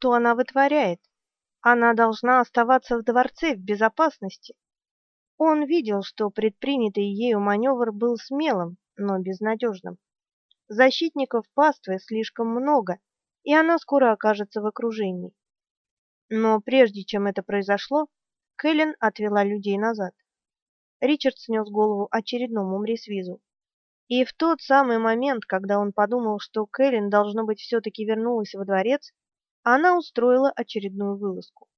Что она вытворяет? Она должна оставаться в дворце в безопасности. Он видел, что предпринятый ею маневр был смелым, но безнадежным. Защитников паствы слишком много, и она скоро окажется в окружении. Но прежде чем это произошло, Кэлен отвела людей назад. Ричард снес голову очередному мрисвизу. И в тот самый момент, когда он подумал, что Кэлен должно быть все-таки вернулась во дворец, она устроила очередную вылазку.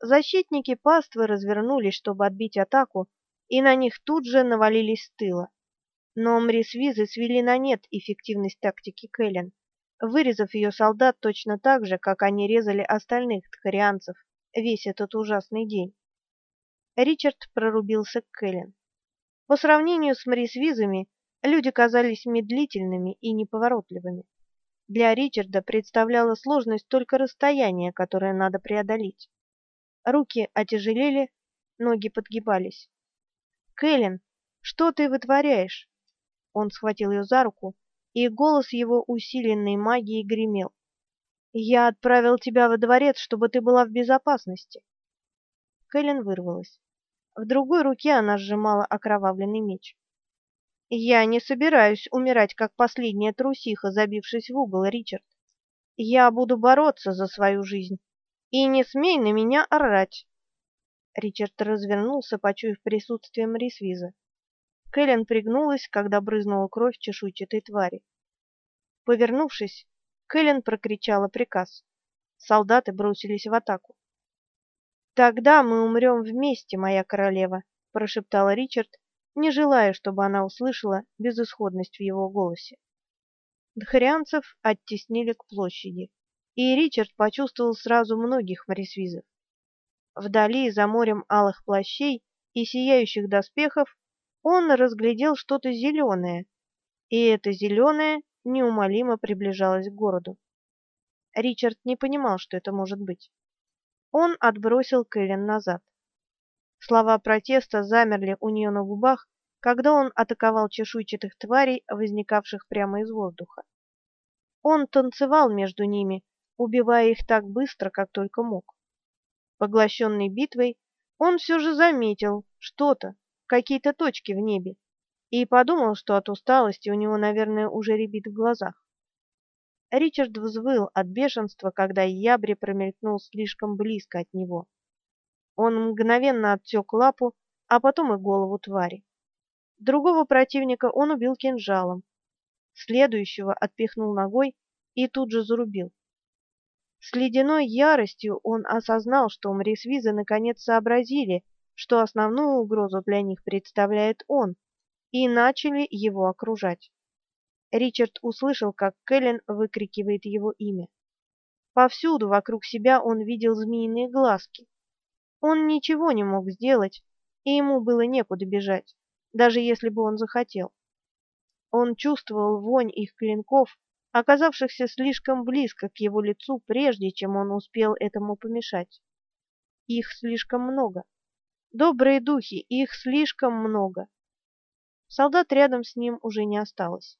Защитники паствы развернулись, чтобы отбить атаку, и на них тут же навалились с тыла. Но мрисвизы свели на нет эффективность тактики Кэлен, вырезав ее солдат точно так же, как они резали остальных тхарианцев весь этот ужасный день. Ричард прорубился к Кэлен. По сравнению с мрисвизами, люди казались медлительными и неповоротливыми. Для Ричарда представляло сложность только расстояние, которое надо преодолеть. Руки отяжелели, ноги подгибались. «Кэлен, что ты вытворяешь?» Он схватил ее за руку, и голос его, усиленный магией, гремел. «Я отправил тебя во дворец, чтобы ты была в безопасности». Кэлен вырвалась. В другой руке она сжимала окровавленный меч. Я не собираюсь умирать, как последняя трусиха, забившись в угол, Ричард. Я буду бороться за свою жизнь. И не смей на меня орать. Ричард развернулся, почуяв присутствие Мрисвиза. Кэлен пригнулась, когда брызнула кровь чешуйчатой твари. Повернувшись, Кэлен прокричала приказ. Солдаты бросились в атаку. «Тогда мы умрем вместе, моя королева», — прошептала Ричард, не желая, чтобы она услышала безысходность в его голосе. Дхарианцев оттеснили к площади, и Ричард почувствовал сразу многих морисвизов. Вдали, за морем алых плащей и сияющих доспехов, он разглядел что-то зеленое, и это зеленое неумолимо приближалось к городу. Ричард не понимал, что это может быть. Он отбросил Кэлен назад. Слова протеста замерли у нее на губах, когда он атаковал чешуйчатых тварей, возникавших прямо из воздуха. Он танцевал между ними, убивая их так быстро, как только мог. Поглощенный битвой, он все же заметил что-то, какие-то точки в небе, и подумал, что от усталости у него, наверное, уже рябит в глазах. Ричард взвыл от бешенства, когда ябри промелькнул слишком близко от него. Он мгновенно отсек лапу, а потом и голову твари. Другого противника он убил кинжалом. Следующего отпихнул ногой и тут же зарубил. С ледяной яростью он осознал, что мрисвизы наконец сообразили, что основную угрозу для них представляет он, и начали его окружать. Ричард услышал, как Кэлен выкрикивает его имя. Повсюду вокруг себя он видел змеиные глазки. Он ничего не мог сделать, и ему было некуда бежать, даже если бы он захотел. Он чувствовал вонь их клинков, оказавшихся слишком близко к его лицу, прежде чем он успел этому помешать. Их слишком много. Добрые духи, их слишком много. Солдат рядом с ним уже не осталось.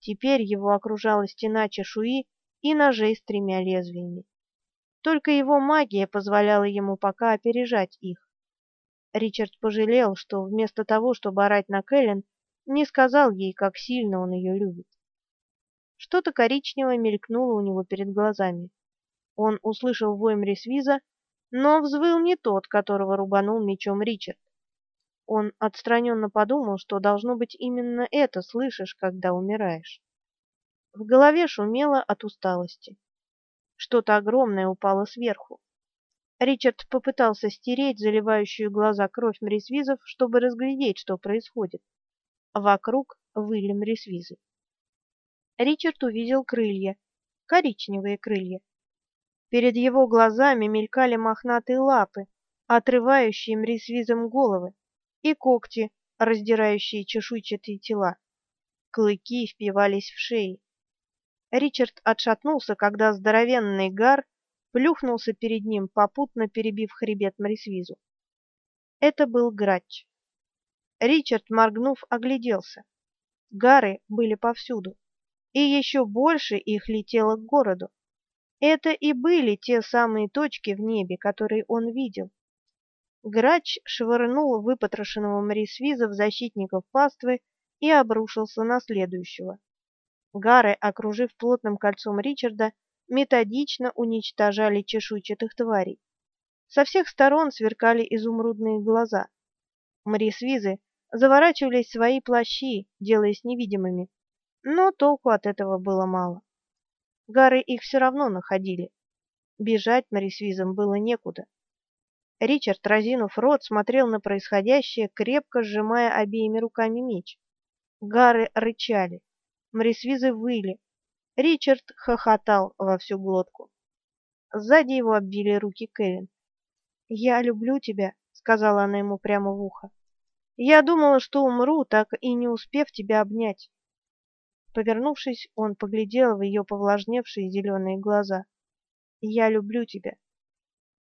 Теперь его окружала стена чешуи и ножей с тремя лезвиями. Только его магия позволяла ему пока опережать их. Ричард пожалел, что вместо того, чтобы орать на Кэлен, не сказал ей, как сильно он ее любит. Что-то коричневое мелькнуло у него перед глазами. Он услышал вой Мрисвиза, но взвыл не тот, которого рубанул мечом Ричард. Он отстраненно подумал, что должно быть именно это слышишь, когда умираешь. В голове шумело от усталости. Что-то огромное упало сверху. Ричард попытался стереть заливающую глаза кровь мрисвизов, чтобы разглядеть, что происходит. Вокруг выли мрисвизы. Ричард увидел крылья, коричневые крылья. Перед его глазами мелькали мохнатые лапы, отрывающие мрисвизам головы, и когти, раздирающие чешуйчатые тела. Клыки впивались в шеи. Ричард отшатнулся, когда здоровенный гар плюхнулся перед ним, попутно перебив хребет Мрисвизу. Это был грач. Ричард, моргнув, огляделся. Гары были повсюду, и еще больше их летело к городу. Это и были те самые точки в небе, которые он видел. Грач швырнул выпотрошенного Морисвиза в защитников паствы и обрушился на следующего. Гары, окружив плотным кольцом Ричарда, методично уничтожали чешуйчатых тварей. Со всех сторон сверкали изумрудные глаза. Морисвизы заворачивались в свои плащи, делаясь невидимыми, но толку от этого было мало. Гары их все равно находили. Бежать Морисвизам было некуда. Ричард, разинув рот, смотрел на происходящее, крепко сжимая обеими руками меч. Гары рычали, мрисвизы выли. Ричард хохотал во всю глотку. Сзади его обвили руки Кэлен. "Я люблю тебя", сказала она ему прямо в ухо. "Я думала, что умру, так и не успев тебя обнять". Повернувшись, он поглядел в ее повлажневшие зеленые глаза. "Я люблю тебя".